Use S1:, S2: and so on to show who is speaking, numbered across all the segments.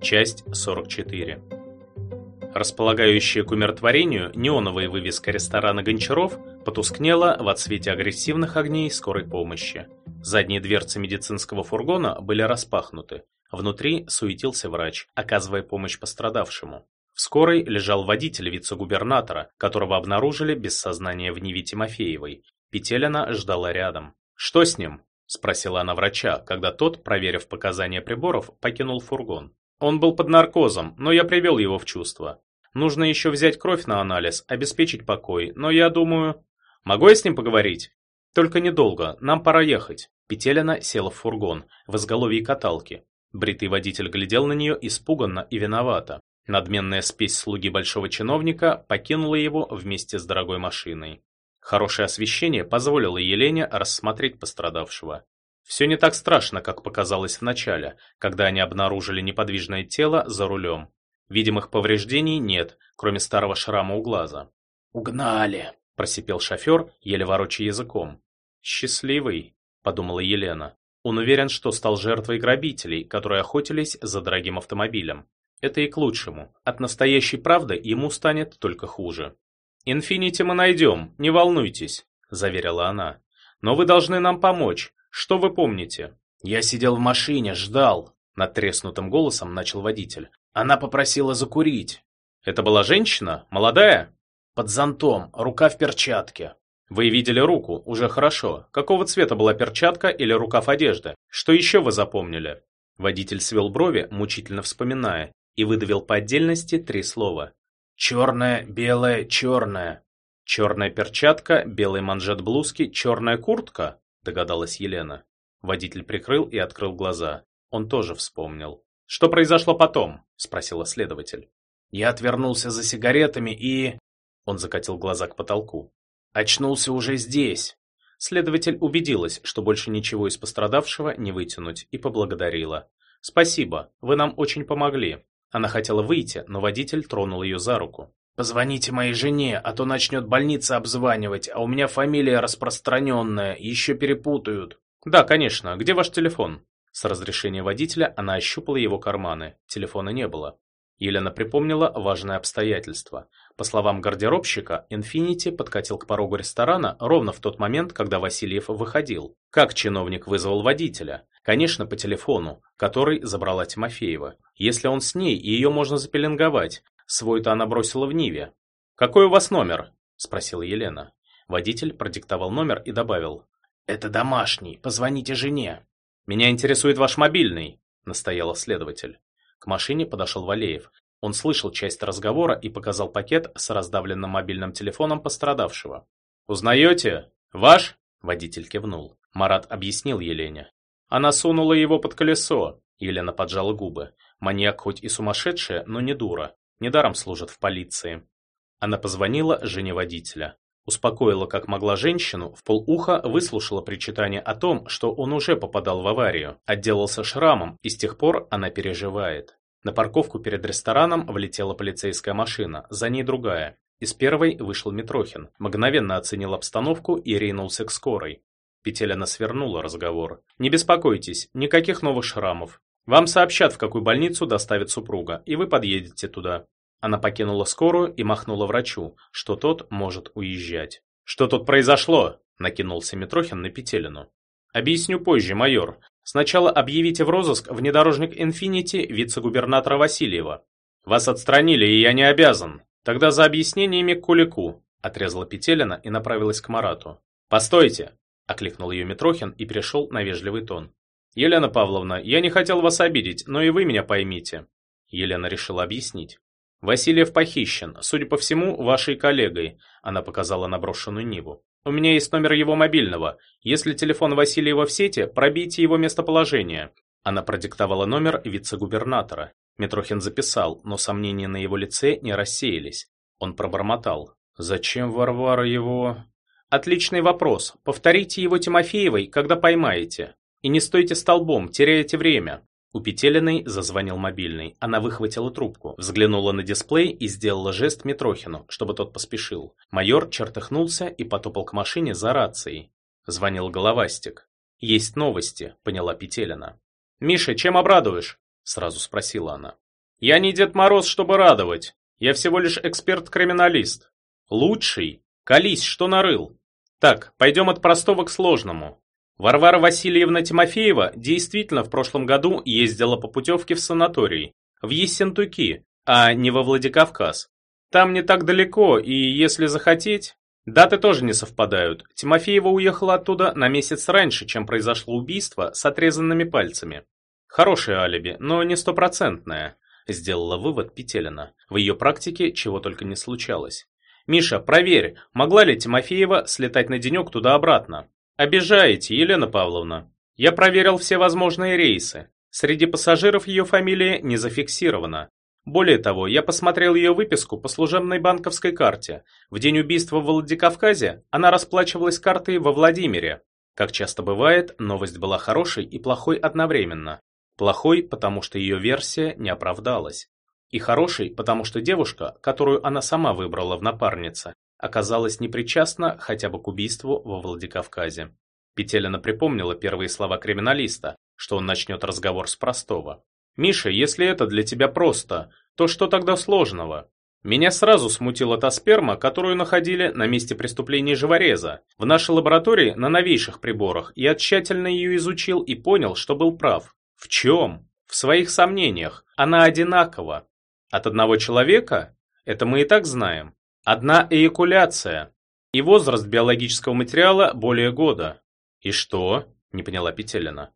S1: Часть 44. Располагающая к умиротворению неоновая вывеска ресторана «Гончаров» потускнела в отсвете агрессивных огней скорой помощи. Задние дверцы медицинского фургона были распахнуты. Внутри суетился врач, оказывая помощь пострадавшему. В скорой лежал водитель вице-губернатора, которого обнаружили без сознания в Ниве Тимофеевой. Петелина ждала рядом. «Что с ним?» – спросила она врача, когда тот, проверив показания приборов, покинул фургон. Он был под наркозом, но я привел его в чувство. Нужно еще взять кровь на анализ, обеспечить покой, но я думаю... Могу я с ним поговорить? Только недолго, нам пора ехать. Петелина села в фургон, в изголовье каталки. Бритый водитель глядел на нее испуганно и виновато. Надменная спесь слуги большого чиновника покинула его вместе с дорогой машиной. Хорошее освещение позволило Елене рассмотреть пострадавшего. Все не так страшно, как показалось вначале, когда они обнаружили неподвижное тело за рулем. Видимых повреждений нет, кроме старого шрама у глаза.
S2: «Угнали!» – просипел шофер, еле ворочая языком.
S1: «Счастливый», – подумала Елена. Он уверен, что стал жертвой грабителей, которые охотились за дорогим автомобилем. Это и к лучшему. От настоящей правды ему станет только хуже. «Инфинити мы найдем, не волнуйтесь», – заверила она. «Но вы должны нам помочь. Что вы помните?»
S2: «Я сидел в машине, ждал», – надтреснутым голосом начал водитель. «Она попросила закурить».
S1: «Это была женщина? Молодая?»
S2: «Под зонтом, рука в перчатке».
S1: «Вы видели руку, уже хорошо. Какого цвета была перчатка или рукав одежды? Что еще вы запомнили?» Водитель свел брови, мучительно вспоминая, и выдавил по отдельности три слова.
S2: «Черная, белая, черная».
S1: «Черная перчатка, белый манжет блузки, черная куртка?» Догадалась Елена. Водитель прикрыл и открыл глаза. Он тоже вспомнил. «Что произошло потом?» – спросила следователь.
S2: «Я отвернулся за сигаретами и...» Он закатил глаза к потолку. «Очнулся уже здесь!»
S1: Следователь убедилась, что больше ничего из пострадавшего не вытянуть, и поблагодарила. «Спасибо, вы нам очень помогли». Она хотела выйти, но водитель тронул ее за руку.
S2: Позвоните моей жене, а то начнет больница обзванивать, а у меня фамилия распространенная, еще перепутают.
S1: Да, конечно. Где ваш телефон? С разрешения водителя она ощупала его карманы. Телефона не было. Елена припомнила важное обстоятельство. По словам гардеробщика, Инфинити подкатил к порогу ресторана ровно в тот момент, когда Васильев выходил. Как чиновник вызвал водителя? Конечно, по телефону, который забрала Тимофеева. Если он с ней, ее можно запеленговать, Свой-то она бросила в Ниве. «Какой у вас номер?» – спросила Елена. Водитель продиктовал номер и добавил.
S2: «Это домашний, позвоните жене».
S1: «Меня интересует ваш мобильный», – настоял следователь. К машине подошел Валеев. Он слышал часть разговора и показал пакет с раздавленным мобильным телефоном пострадавшего. «Узнаете? Ваш?» – водитель кивнул. Марат объяснил Елене. Она сунула его под колесо. Елена поджала губы. Маньяк хоть и сумасшедшая, но не дура. Недаром служат в полиции. Она позвонила жене водителя. Успокоила как могла женщину, в полуха выслушала причитание о том, что он уже попадал в аварию, отделался шрамом, и с тех пор она переживает. На парковку перед рестораном влетела полицейская машина, за ней другая. Из первой вышел Митрохин, мгновенно оценил обстановку и ринулся к скорой. Петелина свернула разговор. «Не беспокойтесь, никаких новых шрамов. Вам сообщат, в какую больницу доставят супруга, и вы подъедете туда. Она покинула скорую и махнула врачу, что тот может уезжать. Что тут произошло? накинулся Митрохин на Петелину. Объясню позже, майор. Сначала объявите в розыск внедорожник Инфинити вице-губернатора Васильева. Вас отстранили, и я не обязан. Тогда за объяснениями к Кулику, отрезала Петелина и направилась к Марату. Постойте, окликнул ее Митрохин и перешел на вежливый тон. «Елена Павловна, я не хотел вас обидеть, но и вы меня поймите». Елена решила объяснить. «Васильев похищен, судя по всему, вашей коллегой», она показала наброшенную Ниву. «У меня есть номер его мобильного. Если телефон Васильева в сети, пробейте его местоположение». Она продиктовала номер вице-губернатора. Митрохин записал, но сомнения на его лице не рассеялись. Он пробормотал. «Зачем Варвара его...» «Отличный вопрос. Повторите его Тимофеевой, когда поймаете. И не стойте столбом, теряете время. У Петелиной зазвонил мобильный. Она выхватила трубку, взглянула на дисплей и сделала жест Митрохину, чтобы тот поспешил. Майор чертыхнулся и потопал к машине за рацией. Звонил головастик. «Есть новости», — поняла Петелина. «Миша, чем обрадуешь?» — сразу спросила она. Я не Дед Мороз, чтобы радовать. Я всего лишь эксперт-криминалист. Лучший. Колись, что нарыл. Так, пойдем от простого к сложному. Варвара Васильевна Тимофеева действительно в прошлом году ездила по путевке в санаторий, в Ессентуки, а не во Владикавказ. Там не так далеко, и если захотеть... Даты тоже не совпадают. Тимофеева уехала оттуда на месяц раньше, чем произошло убийство с отрезанными пальцами. Хорошее алиби, но не стопроцентное, сделала вывод Петелина. В ее практике чего только не случалось. Миша, проверь, могла ли Тимофеева слетать на денек туда-обратно? Обижаете, Елена Павловна. Я проверил все возможные рейсы. Среди пассажиров ее фамилия не зафиксирована. Более того, я посмотрел ее выписку по служебной банковской карте. В день убийства в Владикавказе она расплачивалась картой во Владимире. Как часто бывает, новость была хорошей и плохой одновременно. Плохой, потому что ее версия не оправдалась. И хорошей, потому что девушка, которую она сама выбрала в напарнице, оказалась непричастна хотя бы к убийству во Владикавказе. Петелина припомнила первые слова криминалиста, что он начнет разговор с простого. «Миша, если это для тебя просто, то что тогда сложного?» Меня сразу смутила та сперма, которую находили на месте преступления живореза. В нашей лаборатории на новейших приборах я тщательно ее изучил и понял, что был прав. В чем? В своих сомнениях. Она одинакова. От одного человека? Это мы и так знаем. Одна эякуляция. И возраст биологического материала более года. И что? Не поняла Петелина.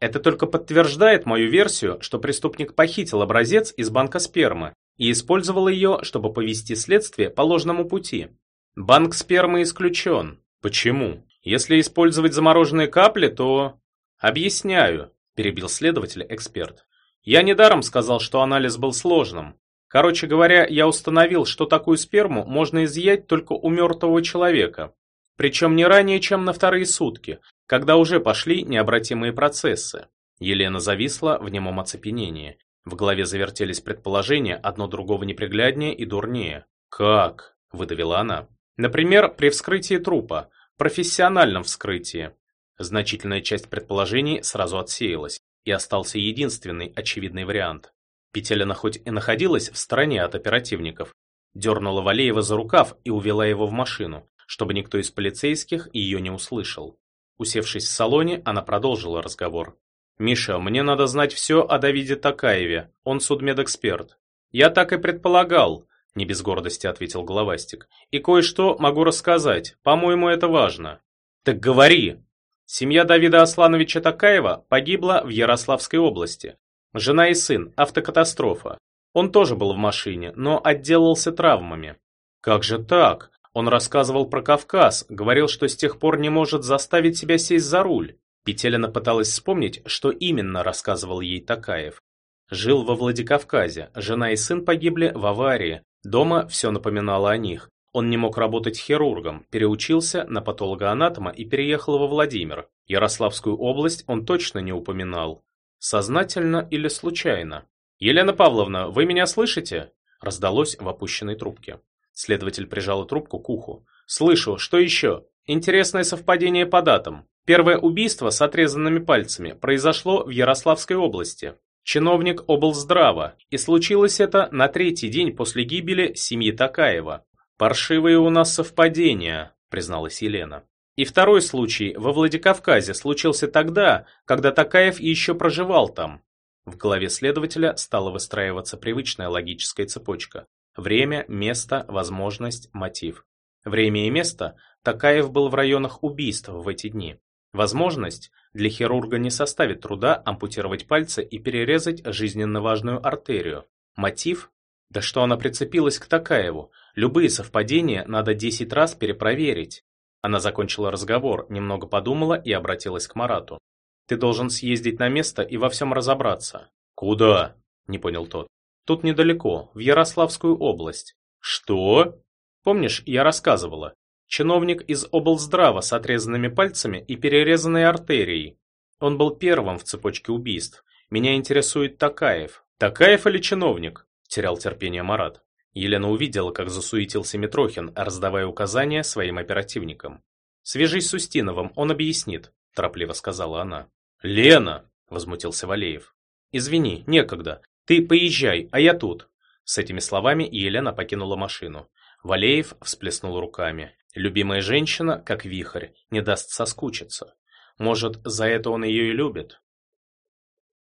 S1: Это только подтверждает мою версию, что преступник похитил образец из банка спермы и использовал ее, чтобы повести следствие по ложному пути. Банк спермы исключен. Почему? Если использовать замороженные капли, то... Объясняю, перебил следователь-эксперт. Я недаром сказал, что анализ был сложным. Короче говоря, я установил, что такую сперму можно изъять только у мертвого человека. Причем не ранее, чем на вторые сутки, когда уже пошли необратимые процессы. Елена зависла в немом оцепенении. В голове завертелись предположения, одно другого непригляднее и дурнее. «Как?» – выдавила она. «Например, при вскрытии трупа, профессиональном вскрытии». Значительная часть предположений сразу отсеялась, и остался единственный очевидный вариант. Петелина хоть и находилась в стороне от оперативников, дернула Валеева за рукав и увела его в машину, чтобы никто из полицейских ее не услышал. Усевшись в салоне, она продолжила разговор. «Миша, мне надо знать все о Давиде Такаеве, он судмедэксперт». «Я так и предполагал», – не без гордости ответил Головастик. «И кое-что могу рассказать, по-моему, это важно». «Так говори!» Семья Давида Аслановича Такаева погибла в Ярославской области. Жена и сын, автокатастрофа. Он тоже был в машине, но отделался травмами. Как же так? Он рассказывал про Кавказ, говорил, что с тех пор не может заставить себя сесть за руль. Петелина пыталась вспомнить, что именно рассказывал ей Такаев. Жил во Владикавказе, жена и сын погибли в аварии. Дома все напоминало о них. Он не мог работать хирургом, переучился на патологоанатома и переехал во Владимир. Ярославскую область он точно не упоминал. Сознательно или случайно? «Елена Павловна, вы меня слышите?» Раздалось в опущенной трубке. Следователь прижал трубку к уху. «Слышу, что еще? Интересное совпадение по датам. Первое убийство с отрезанными пальцами произошло в Ярославской области. Чиновник облздрава, и случилось это на третий день после гибели семьи Такаева. «Паршивые у нас совпадения», призналась Елена. И второй случай во Владикавказе случился тогда, когда Такаев еще проживал там. В голове следователя стала выстраиваться привычная логическая цепочка. Время, место, возможность, мотив. Время и место Такаев был в районах убийств в эти дни. Возможность для хирурга не составит труда ампутировать пальцы и перерезать жизненно важную артерию. Мотив? Да что она прицепилась к Такаеву? Любые совпадения надо 10 раз перепроверить. Она закончила разговор, немного подумала и обратилась к Марату. Ты должен съездить на место и во всем разобраться. Куда? Не понял тот. Тут недалеко, в Ярославскую область. Что? Помнишь, я рассказывала. Чиновник из облздрава с отрезанными пальцами и перерезанной артерией. Он был первым в цепочке убийств. Меня интересует Такаев. Такаев или чиновник? Терял терпение Марат. Елена увидела, как засуетился Митрохин, раздавая указания своим оперативникам. «Свяжись с Устиновым, он объяснит», – торопливо сказала она. «Лена!» – возмутился Валеев. «Извини, некогда. Ты поезжай, а я тут. С этими словами Елена покинула машину. Валеев всплеснул руками. Любимая женщина, как вихрь, не даст соскучиться. Может, за это он ее и любит?